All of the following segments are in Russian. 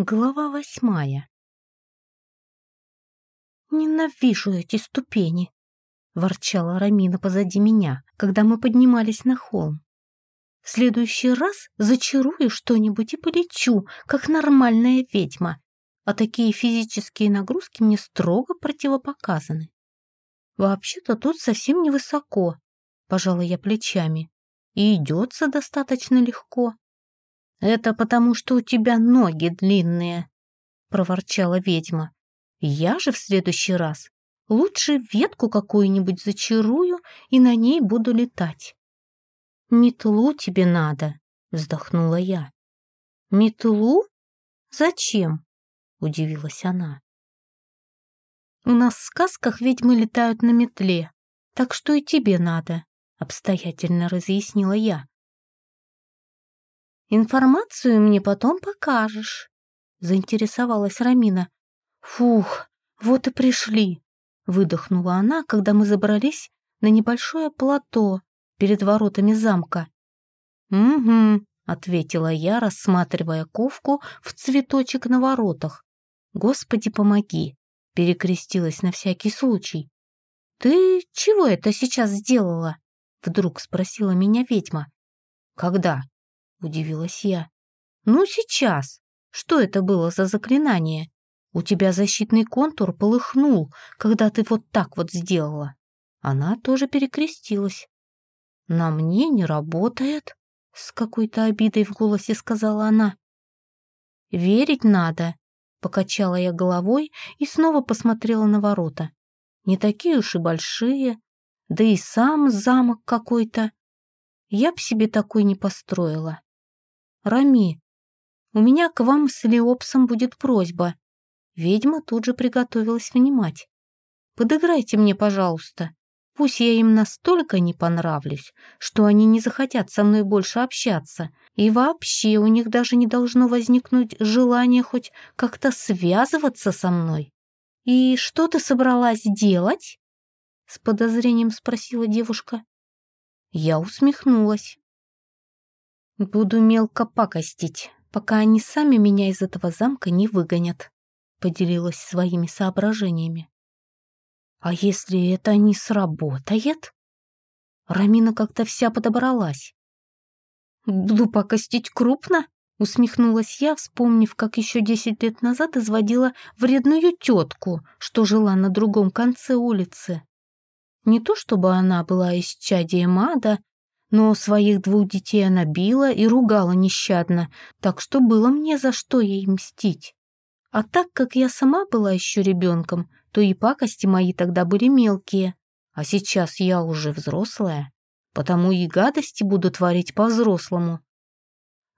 Глава восьмая. «Ненавижу эти ступени!» — ворчала Рамина позади меня, когда мы поднимались на холм. «В следующий раз зачарую что-нибудь и полечу, как нормальная ведьма, а такие физические нагрузки мне строго противопоказаны. Вообще-то тут совсем невысоко, пожала я плечами, и идется достаточно легко. «Это потому, что у тебя ноги длинные», — проворчала ведьма. «Я же в следующий раз лучше ветку какую-нибудь зачарую и на ней буду летать». «Метлу тебе надо», — вздохнула я. «Метлу? Зачем?» — удивилась она. «У нас в сказках ведьмы летают на метле, так что и тебе надо», — обстоятельно разъяснила я. Информацию мне потом покажешь, заинтересовалась Рамина. Фух, вот и пришли, выдохнула она, когда мы забрались на небольшое плато перед воротами замка. Угу, ответила я, рассматривая ковку в цветочек на воротах. Господи, помоги, перекрестилась на всякий случай. Ты чего это сейчас сделала? Вдруг спросила меня ведьма. Когда? — удивилась я. «Ну, сейчас. Что это было за заклинание? У тебя защитный контур полыхнул, когда ты вот так вот сделала». Она тоже перекрестилась. «На мне не работает», — с какой-то обидой в голосе сказала она. «Верить надо», — покачала я головой и снова посмотрела на ворота. «Не такие уж и большие, да и сам замок какой-то. Я б себе такой не построила». Рами, у меня к вам с Леопсом будет просьба». Ведьма тут же приготовилась внимать. «Подыграйте мне, пожалуйста. Пусть я им настолько не понравлюсь, что они не захотят со мной больше общаться, и вообще у них даже не должно возникнуть желание хоть как-то связываться со мной. «И что ты собралась делать?» — с подозрением спросила девушка. Я усмехнулась. Буду мелко пакостить, пока они сами меня из этого замка не выгонят, поделилась своими соображениями. А если это не сработает? Рамина как-то вся подобралась. Буду пакостить крупно? Усмехнулась я, вспомнив, как еще десять лет назад изводила вредную тетку, что жила на другом конце улицы. Не то чтобы она была из чадия ада, но своих двух детей она била и ругала нещадно, так что было мне за что ей мстить. А так как я сама была еще ребенком, то и пакости мои тогда были мелкие, а сейчас я уже взрослая, потому и гадости буду творить по-взрослому.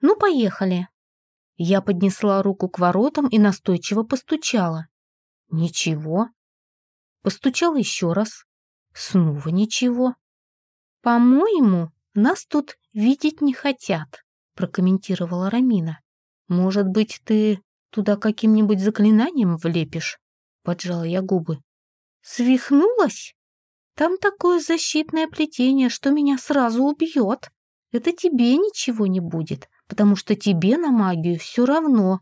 Ну, поехали. Я поднесла руку к воротам и настойчиво постучала. Ничего. Постучала еще раз. Снова ничего. По-моему, нас тут видеть не хотят», — прокомментировала Рамина. «Может быть, ты туда каким-нибудь заклинанием влепишь?» — поджала я губы. «Свихнулась? Там такое защитное плетение, что меня сразу убьет. Это тебе ничего не будет, потому что тебе на магию все равно».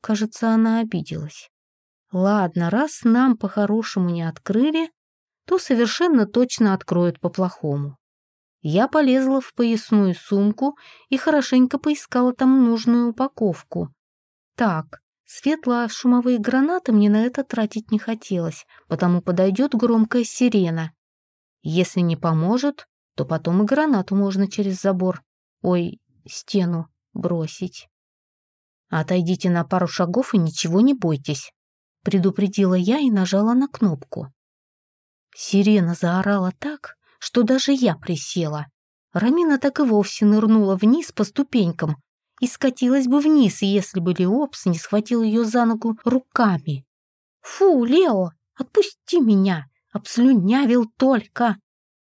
Кажется, она обиделась. «Ладно, раз нам по-хорошему не открыли, то совершенно точно откроют по-плохому. Я полезла в поясную сумку и хорошенько поискала там нужную упаковку. Так, светло-шумовые гранаты мне на это тратить не хотелось, потому подойдет громкая сирена. Если не поможет, то потом и гранату можно через забор, ой, стену бросить. «Отойдите на пару шагов и ничего не бойтесь», — предупредила я и нажала на кнопку. Сирена заорала так, что даже я присела. Рамина так и вовсе нырнула вниз по ступенькам и скатилась бы вниз, если бы Леопс не схватил ее за ногу руками. «Фу, Лео, отпусти меня!» Обслюнявил только.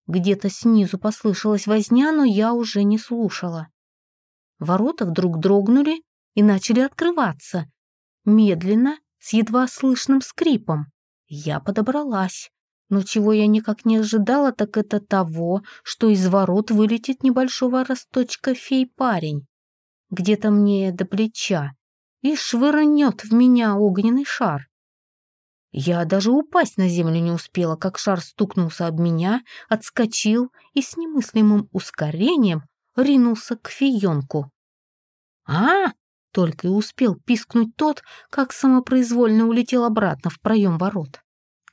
Где-то снизу послышалась возня, но я уже не слушала. Ворота вдруг дрогнули и начали открываться. Медленно, с едва слышным скрипом. Я подобралась. Но чего я никак не ожидала, так это того, что из ворот вылетит небольшого росточка фей-парень. Где-то мне до плеча. и швырнет в меня огненный шар. Я даже упасть на землю не успела, как шар стукнулся об меня, отскочил и с немыслимым ускорением ринулся к фиенку. «А!» — только и успел пискнуть тот, как самопроизвольно улетел обратно в проем ворот.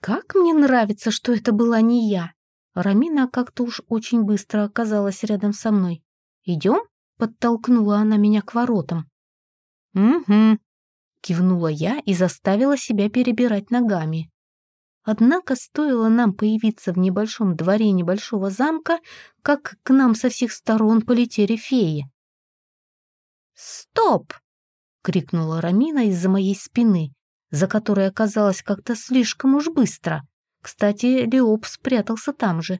«Как мне нравится, что это была не я!» Рамина как-то уж очень быстро оказалась рядом со мной. «Идем?» — подтолкнула она меня к воротам. «Угу», — кивнула я и заставила себя перебирать ногами. Однако стоило нам появиться в небольшом дворе небольшого замка, как к нам со всех сторон полетели феи. «Стоп!» — крикнула Рамина из-за моей спины, за которой оказалось как-то слишком уж быстро. Кстати, Леоп спрятался там же.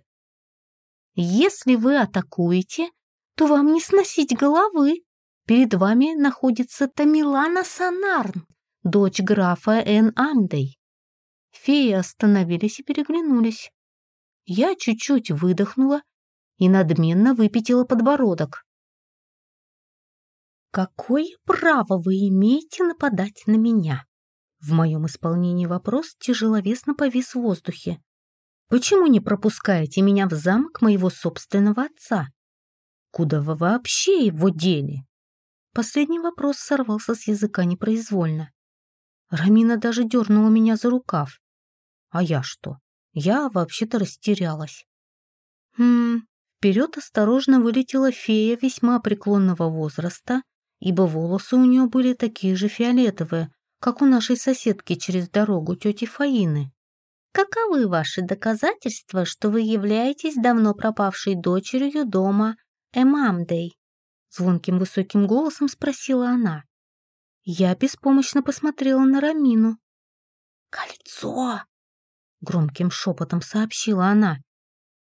«Если вы атакуете, то вам не сносить головы. Перед вами находится Тамилана Санарн, дочь графа Эн Амдей». Феи остановились и переглянулись. Я чуть-чуть выдохнула и надменно выпятила подбородок. «Какое право вы имеете нападать на меня?» В моем исполнении вопрос тяжеловесно повис в воздухе. «Почему не пропускаете меня в замок моего собственного отца? Куда вы вообще его дели?» Последний вопрос сорвался с языка непроизвольно. Рамина даже дернула меня за рукав. А я что? Я вообще-то растерялась. Хм, вперед осторожно вылетела фея весьма преклонного возраста, ибо волосы у нее были такие же фиолетовые, как у нашей соседки через дорогу тети Фаины. Каковы ваши доказательства, что вы являетесь давно пропавшей дочерью дома Эмамдей? Звонким высоким голосом спросила она. Я беспомощно посмотрела на Рамину. «Кольцо!» — громким шепотом сообщила она.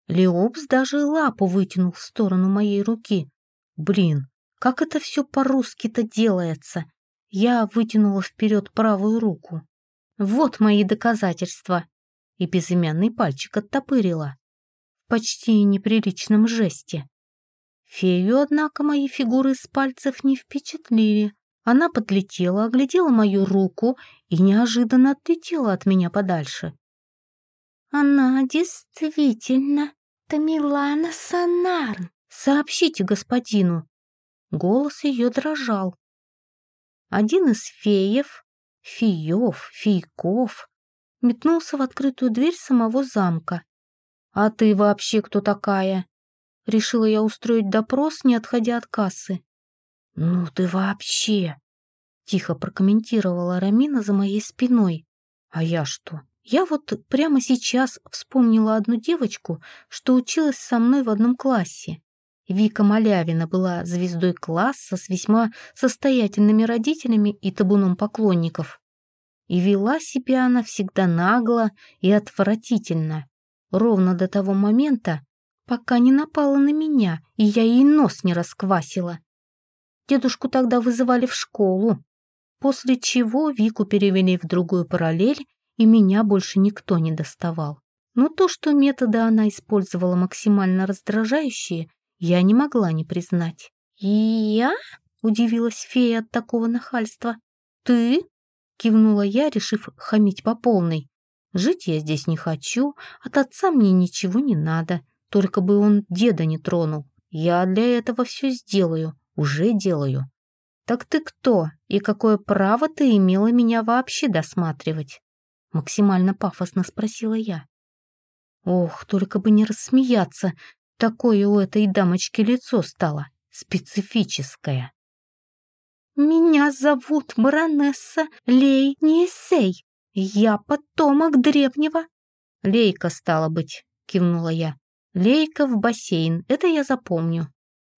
Леопс даже лапу вытянул в сторону моей руки. Блин, как это все по-русски-то делается? Я вытянула вперед правую руку. Вот мои доказательства. И безымянный пальчик оттопырила. В почти неприличном жесте. Фею, однако, мои фигуры с пальцев не впечатлили. Она подлетела, оглядела мою руку и неожиданно отлетела от меня подальше. «Она действительно Тамилана Санарн. Сообщите господину». Голос ее дрожал. Один из феев, феев, фейков, метнулся в открытую дверь самого замка. «А ты вообще кто такая?» Решила я устроить допрос, не отходя от кассы. «Ну ты вообще!» Тихо прокомментировала Рамина за моей спиной. «А я что? Я вот прямо сейчас вспомнила одну девочку, что училась со мной в одном классе. Вика Малявина была звездой класса с весьма состоятельными родителями и табуном поклонников. И вела себя она всегда нагло и отвратительно, ровно до того момента, пока не напала на меня, и я ей нос не расквасила. Дедушку тогда вызывали в школу, после чего Вику перевели в другую параллель, и меня больше никто не доставал. Но то, что методы она использовала максимально раздражающие, я не могла не признать. «Я?» — удивилась фея от такого нахальства. «Ты?» — кивнула я, решив хамить по полной. «Жить я здесь не хочу, от отца мне ничего не надо, только бы он деда не тронул. Я для этого все сделаю, уже делаю». «Так ты кто и какое право ты имела меня вообще досматривать?» Максимально пафосно спросила я. Ох, только бы не рассмеяться, Такое у этой дамочки лицо стало специфическое. «Меня зовут баронесса Лей Ниесей. Я потомок древнего». «Лейка, стало быть», — кивнула я. «Лейка в бассейн, это я запомню».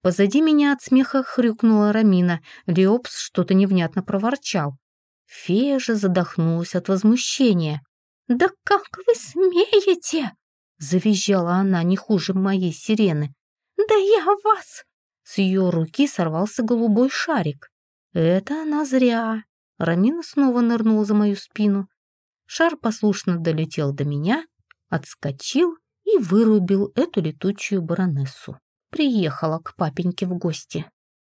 Позади меня от смеха хрюкнула Рамина. Леопс что-то невнятно проворчал. Фея же задохнулась от возмущения. «Да как вы смеете?» Завизжала она не хуже моей сирены. «Да я вас!» С ее руки сорвался голубой шарик. «Это она зря!» Рамина снова нырнула за мою спину. Шар послушно долетел до меня, отскочил и вырубил эту летучую баронессу. Приехала к папеньке в гости.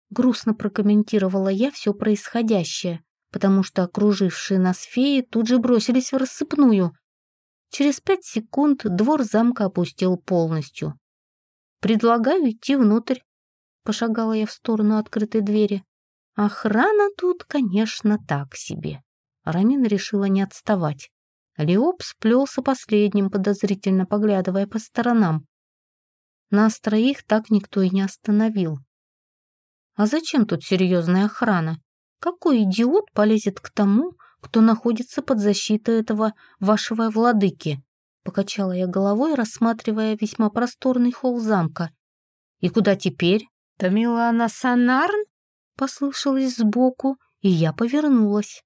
Грустно прокомментировала я все происходящее. потому что окружившие нас феи тут же бросились в рассыпную. Через пять секунд двор замка опустел полностью. «Предлагаю идти внутрь», — пошагала я в сторону открытой двери. «Охрана тут, конечно, так себе». Рамин решила не отставать. Леоп сплелся последним, подозрительно поглядывая по сторонам. Нас троих так никто и не остановил. А зачем тут серьезная охрана? Какой идиот полезет к тому, кто находится под защитой этого вашего владыки? Покачала я головой, рассматривая весьма просторный холл замка. И куда теперь? Тамилана Санарн? Послышалось сбоку, и я повернулась.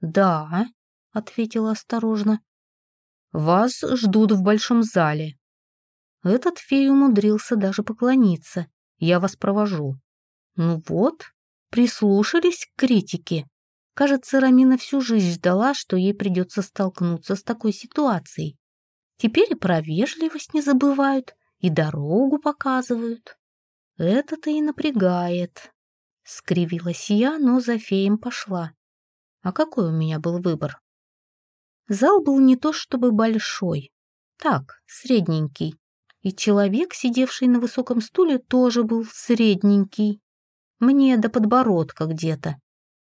Да, ответила осторожно. Вас ждут в большом зале. Этот фей умудрился даже поклониться. Я вас провожу. Ну вот, прислушались к критике. Кажется, Рамина всю жизнь ждала, что ей придется столкнуться с такой ситуацией. Теперь и про вежливость не забывают, и дорогу показывают. Это-то и напрягает. Скривилась я, но за феем пошла. А какой у меня был выбор? Зал был не то чтобы большой, так, средненький. И человек, сидевший на высоком стуле, тоже был средненький. Мне до подбородка где-то.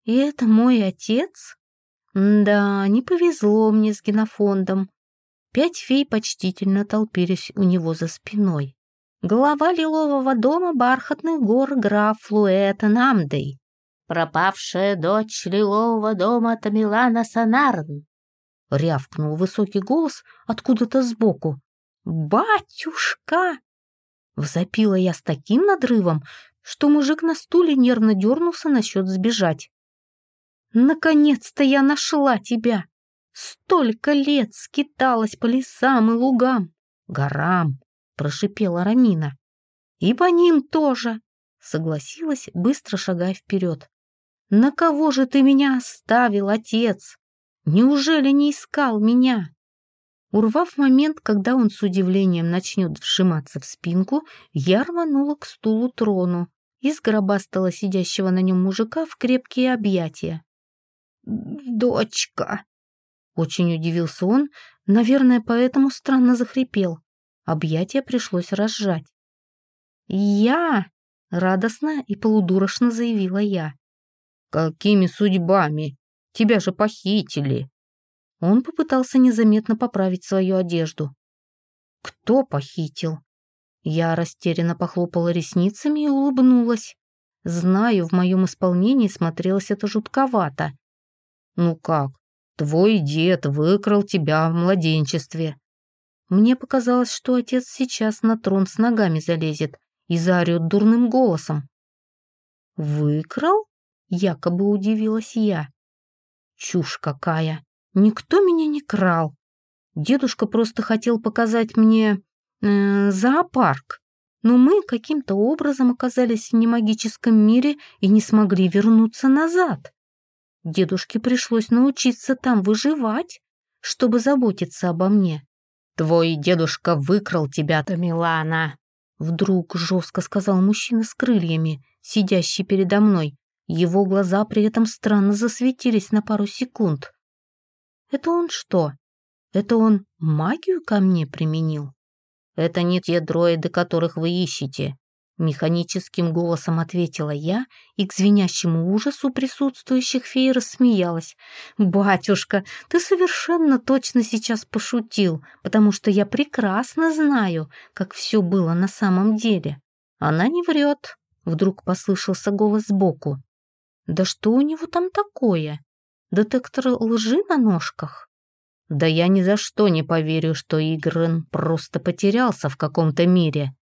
И это мой отец? Да, не повезло мне с генофондом. Пять фей почтительно толпились у него за спиной. Глава лилового дома бархатных гор граф Флуэта Намдей. Пропавшая дочь лилового дома Тамилана Санарн. Рявкнул высокий голос откуда-то сбоку. «Батюшка!» Взопила я с таким надрывом, что мужик на стуле нервно дернулся насчет сбежать. «Наконец-то я нашла тебя! Столько лет скиталась по лесам и лугам, горам!» — прошипела Рамина. «И по ним тоже!» — согласилась, быстро шагая вперед. «На кого же ты меня оставил, отец? Неужели не искал меня?» Урвав момент, когда он с удивлением начнет вжиматься в спинку, я рванула к стулу трону, и сгробастала сидящего на нем мужика в крепкие объятия. «Дочка!» Очень удивился он, наверное, поэтому странно захрипел. Объятия пришлось разжать. «Я!» — радостно и полудурочно заявила я. «Какими судьбами? Тебя же похитили!» Он попытался незаметно поправить свою одежду. «Кто похитил?» Я растерянно похлопала ресницами и улыбнулась. Знаю, в моем исполнении смотрелось это жутковато. «Ну как? Твой дед выкрал тебя в младенчестве». Мне показалось, что отец сейчас на трон с ногами залезет и заорет дурным голосом. «Выкрал?» — якобы удивилась я. «Чушь какая! Никто меня не крал. Дедушка просто хотел показать мне э, зоопарк. Но мы каким-то образом оказались в немагическом мире и не смогли вернуться назад. Дедушке пришлось научиться там выживать, чтобы заботиться обо мне. «Твой дедушка выкрал тебя-то, Милана!» Вдруг жестко сказал мужчина с крыльями, сидящий передо мной. Его глаза при этом странно засветились на пару секунд. «Это он что? Это он магию ко мне применил?» «Это не те дроиды, которых вы ищете», — механическим голосом ответила я и к звенящему ужасу присутствующих фей рассмеялась. «Батюшка, ты совершенно точно сейчас пошутил, потому что я прекрасно знаю, как все было на самом деле. Она не врет», — вдруг послышался голос сбоку. «Да что у него там такое? Детектор лжи на ножках?» Да я ни за что не поверю, что Игрен просто потерялся в каком-то мире.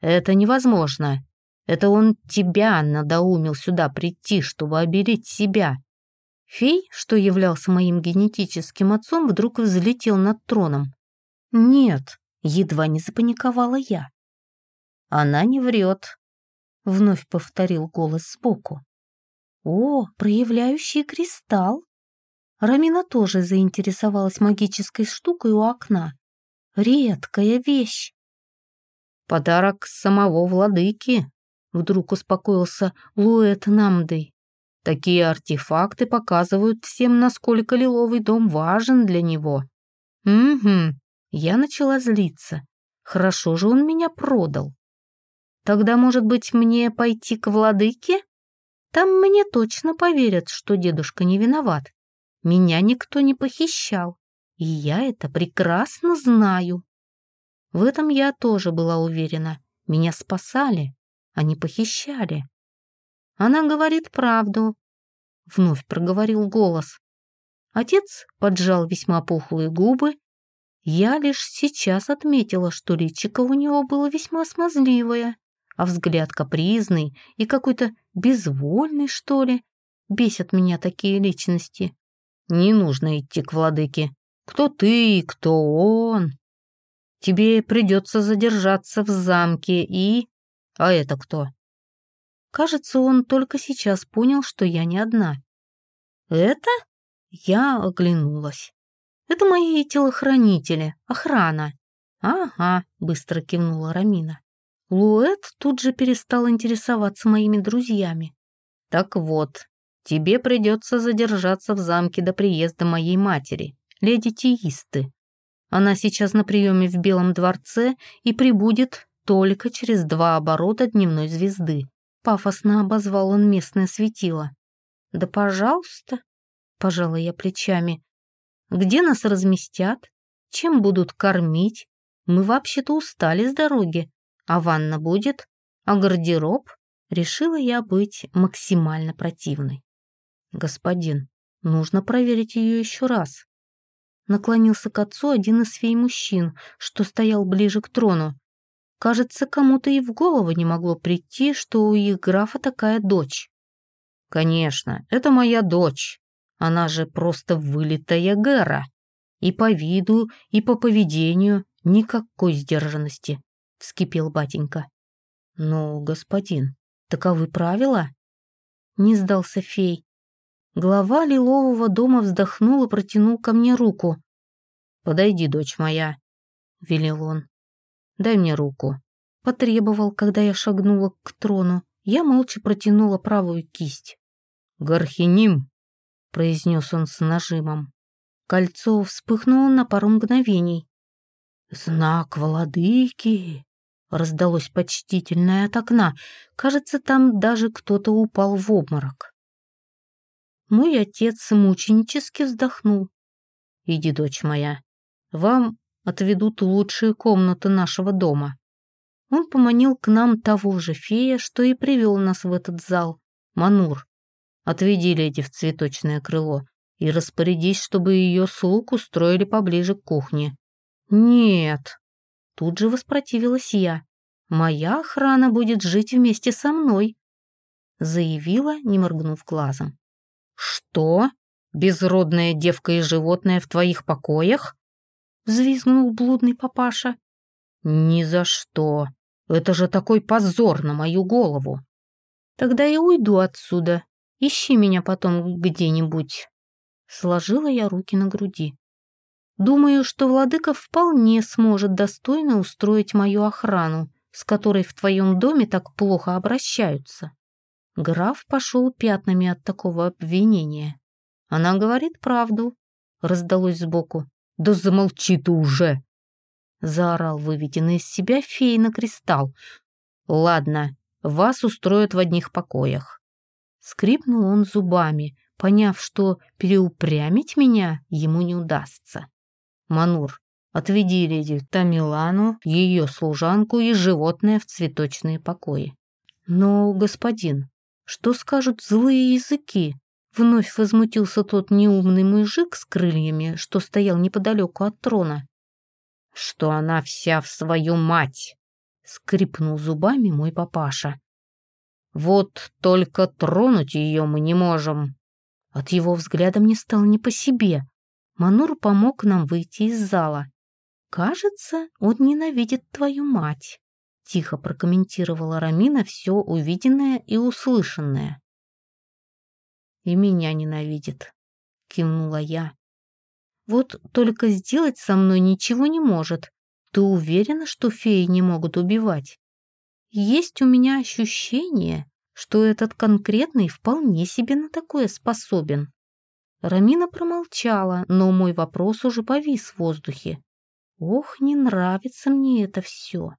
Это невозможно. Это он тебя надоумил сюда прийти, чтобы обелить себя. Фей, что являлся моим генетическим отцом, вдруг взлетел над троном. Нет, едва не запаниковала я. Она не врет, вновь повторил голос сбоку. О, проявляющий кристалл. Рамина тоже заинтересовалась магической штукой у окна. Редкая вещь. Подарок самого владыки, вдруг успокоился Луэт Намдой. Такие артефакты показывают всем, насколько лиловый дом важен для него. Угу, я начала злиться. Хорошо же он меня продал. Тогда, может быть, мне пойти к владыке? Там мне точно поверят, что дедушка не виноват. Меня никто не похищал, и я это прекрасно знаю. В этом я тоже была уверена. Меня спасали, а не похищали. Она говорит правду. Вновь проговорил голос. Отец поджал весьма пухлые губы. Я лишь сейчас отметила, что личико у него было весьма смазливое, а взгляд капризный и какой-то безвольный, что ли. Бесят меня такие личности. Не нужно идти к владыке. Кто ты, кто он? Тебе придется задержаться в замке и... А это кто? Кажется, он только сейчас понял, что я не одна. «Это?» Я оглянулась. «Это мои телохранители, охрана». «Ага», — быстро кивнула Рамина. Луэт тут же перестал интересоваться моими друзьями. «Так вот, тебе придется задержаться в замке до приезда моей матери, леди Тиисты. Она сейчас на приеме в Белом дворце и прибудет только через два оборота дневной звезды. Пафосно обозвал он местное светило. «Да пожалуйста», — пожала я плечами. «Где нас разместят? Чем будут кормить? Мы вообще-то устали с дороги. А ванна будет? А гардероб?» Решила я быть максимально противной. «Господин, нужно проверить ее еще раз». Наклонился к отцу один из фей-мужчин, что стоял ближе к трону. Кажется, кому-то и в голову не могло прийти, что у их графа такая дочь. «Конечно, это моя дочь. Она же просто вылитая Гера. И по виду, и по поведению никакой сдержанности», — вскипел батенька. «Ну, господин, таковы правила?» Не сдался фей. Глава лилового дома вздохнул и протянул ко мне руку. «Подойди, дочь моя», — велел он. Дай мне руку». Потребовал, когда я шагнула к трону. Я молча протянула правую кисть. «Гархиним», — произнес он с нажимом. Кольцо вспыхнуло на пару мгновений. «Знак владыки!» — раздалось почтительное от окна. Кажется, там даже кто-то упал в обморок. Мой отец мученически вздохнул. «Иди, дочь моя, вам отведут лучшие комнаты нашего дома. Он поманил к нам того же фея, что и привел нас в этот зал. Манур, отведи леди в цветочное крыло и распорядись, чтобы ее слуг устроили поближе к кухне. Нет, тут же воспротивилась я. Моя охрана будет жить вместе со мной, заявила, не моргнув глазом. Что? Безродная девка и животное в твоих покоях? взвизгнул блудный папаша. «Ни за что! Это же такой позор на мою голову!» «Тогда я уйду отсюда. Ищи меня потом где-нибудь». Сложила я руки на груди. Думаю, что владыка вполне сможет достойно устроить мою охрану, с которой в твоем доме так плохо обращаются. Граф пошел пятнами от такого обвинения. Она говорит правду, раздалось сбоку. «Да замолчи ты уже!» Заорал выведенный из себя фей на кристалл. «Ладно, вас устроят в одних покоях». Скрипнул он зубами, поняв, что переупрямить меня ему не удастся. «Манур, отведи леди Тамилану, ее служанку и животное в цветочные покои». «Но, господин, что скажут злые языки?» Вновь возмутился тот неумный мужик с крыльями, что стоял неподалеку от трона. «Что она вся в свою мать!» — скрипнул зубами мой папаша. «Вот только тронуть ее мы не можем!» От его взгляда мне стало не по себе. Манур помог нам выйти из зала. «Кажется, он ненавидит твою мать», — тихо прокомментировала Рамина все увиденное и услышанное и меня ненавидит», — кивнула я. «Вот только сделать со мной ничего не может. Ты уверена, что феи не могут убивать? Есть у меня ощущение, что этот конкретный вполне себе на такое способен. Рамина промолчала, но мой вопрос уже повис в воздухе. Ох, не нравится мне это все.